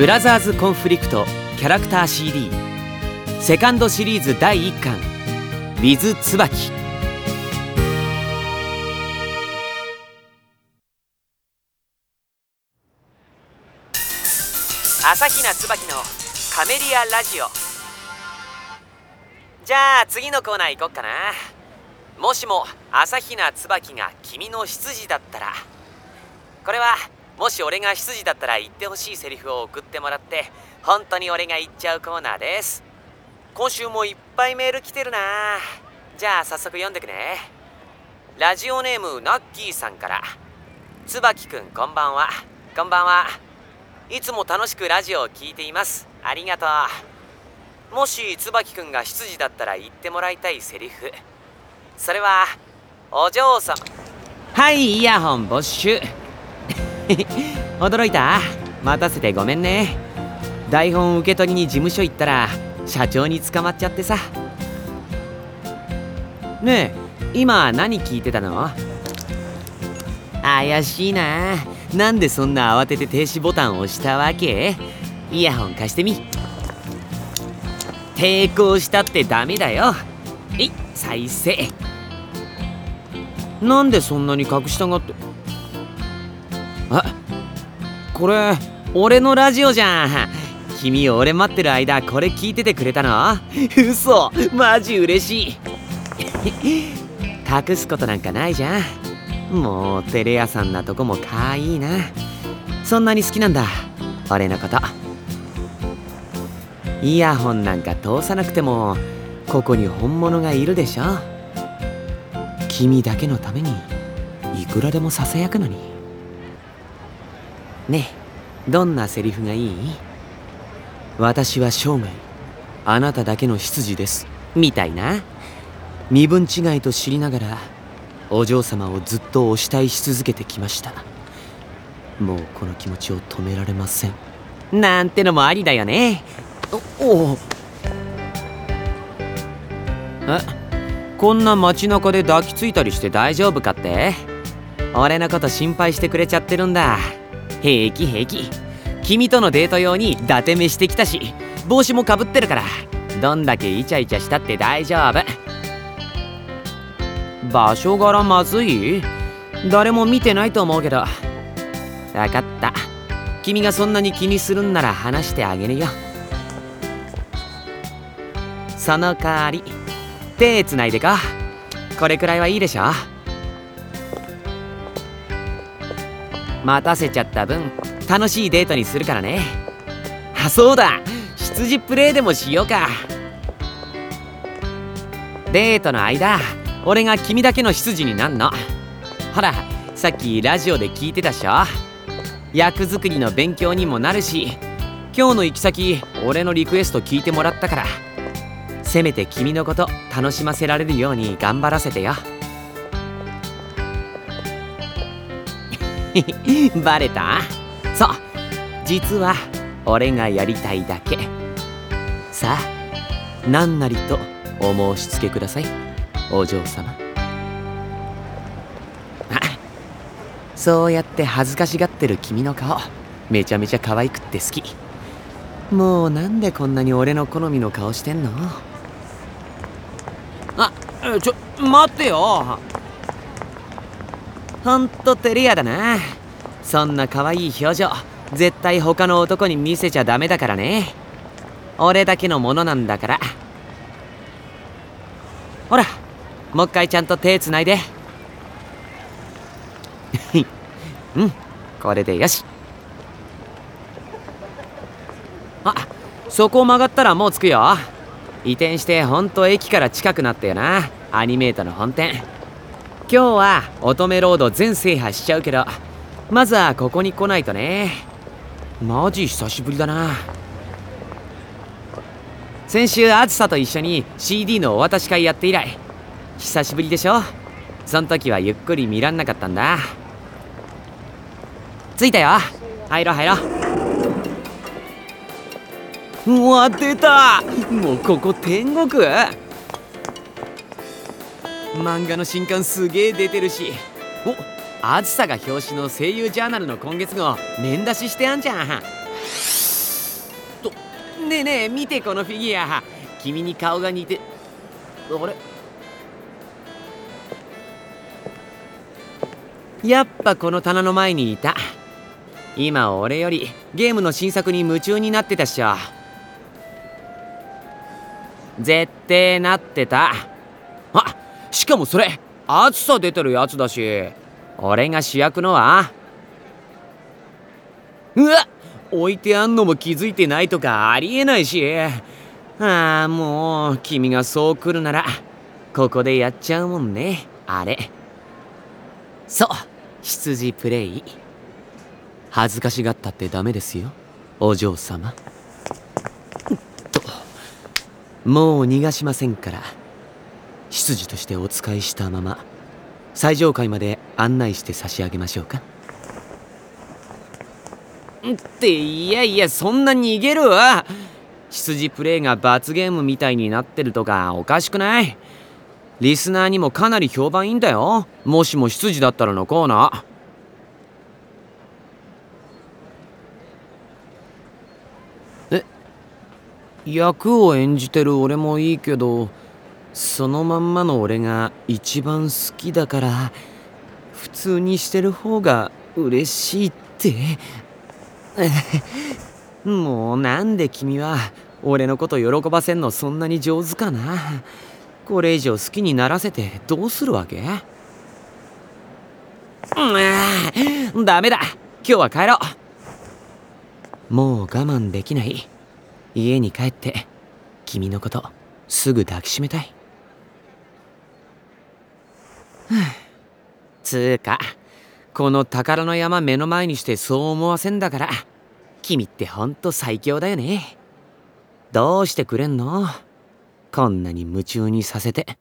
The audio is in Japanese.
ブラザーズ・コンフリクトキャラクター CD セカンドシリーズ第1巻「ウィズ椿」朝比奈椿のカメリアラジオじゃあ次のコーナー行こっかなもしも朝比奈椿が君の執事だったらこれはもし俺が執事だったら言ってほしいセリフを送ってもらって本当に俺が言っちゃうコーナーです。今週もいっぱいメール来てるな。じゃあ早速読んでくね。ラジオネームナッキーさんから。椿くんこんばんは。こんばんは。いつも楽しくラジオを聴いています。ありがとう。もし椿くんが執事だったら言ってもらいたいセリフ。それはお嬢様。はいイヤホン没収。驚いた。待たせてごめんね。台本受け取りに事務所行ったら社長に捕まっちゃってさ。ねえ今何聞いてたの？怪しいな。なんでそんな慌てて停止ボタンを押したわけ？イヤホン貸してみ。抵抗したってダメだよ。えい再生。なんでそんなに隠したがって？あこれ俺のラジオじゃん。君俺待ってる間これ聞いててくれたの？嘘マジ嬉しい。隠すことなんかないじゃん。もうテレ屋さんなとこもかわいいな。そんなに好きなんだ。俺のこと。イヤホンなんか通さなくてもここに本物がいるでしょ？君だけのためにいくらでもささやくのに。ねえどんなセリフがいい？私は生涯あなただけの執事です。みたいな？身分違いと知りながらお嬢様をずっとお慕いし続けてきました。もうこの気持ちを止められません。なんてのもありだよね。おおえ？こんな街中で抱きついたりして大丈夫かって？俺のこと心配してくれちゃってるんだ。平気平気。君とのデート用に伊達目してきたし帽子もかぶってるからどんだけイチャイチャしたって大丈夫。場所柄まずい？誰も見てないと思うけど。分かった。君がそんなに気にするんなら話してあげるよ。その代わり手つないでかこれくらいはいいでしょ待たせちゃった分楽しいデートにするからね。あそうだ。羊プレイでもしようか。デートの間俺が君だけの執事になんの。ほらさっきラジオで聞いてたっしょ。役作りの勉強にもなるし今日の行き先俺のリクエスト聞いてもらったから。せめて君のこと楽しませられるように頑張らせてよ。バレた？そう実は俺がやりたいだけ。さあ何なりとお申し付けください。お嬢様。あそうやって恥ずかしがってる君の顔めちゃめちゃ可愛くって好き。もうなんでこんなに俺の好みの顔してんの？あちょ待ってよ。ほんと照れ屋だな。そんな可愛い表情絶対他の男に見せちゃダメだからね。俺だけのものなんだから。ほらもう一回ちゃんと手つないで。うんこれでよし。あそこ曲がったらもう着くよ。移転してほんと駅から近くなったよな。アニメートの本店。今日は乙女ロード全制覇しちゃうけどまずはここに来ないとね。マジ久しぶりだな。先週あずさと一緒に CD のお渡し会やって以来久しぶりでしょ。そん時はゆっくり見らんなかったんだ。着いたよ。入ろう入ろう。うわ出た。もうここ天国？漫画の新刊すげえ出てるし。おあずさが表紙の声優ジャーナルの今月号面出ししてあんじゃん。とねえねえ見てこのフィギュア。君に顔が似てあれ？やっぱこの棚の前にいた。今俺よりゲームの新作に夢中になってたっしょ。絶対なってた。あしかもそれ暑さ出てるやつだし俺が主役のは。うわ置いてあんのも気づいてないとかありえないし。ああもう君がそう来るならここでやっちゃうもんね。あれ。そう羊プレイ。恥ずかしがったってダメですよお嬢様。もう逃がしませんから。執事としてお使いしたまま最上階まで案内して差し上げましょうか。っていやいやそんな逃げるわ。羊プレイが罰ゲームみたいになってるとかおかしくない。リスナーにもかなり評判いいんだよ。もしも執事だったらのコーナー。え役を演じてる俺もいいけどそのまんまの俺が一番好きだから普通にしてる方が嬉しいって。もうなんで君は俺のこと喜ばせんのそんなに上手かな。これ以上好きにならせてどうするわけ？うんダメだ。今日は帰ろう。もう我慢できない。家に帰って君のことすぐ抱きしめたい。つうかこの宝の山目の前にしてそう思わせんだから君ってほんと最強だよねどうしてくれんの？こんなに夢中にさせて。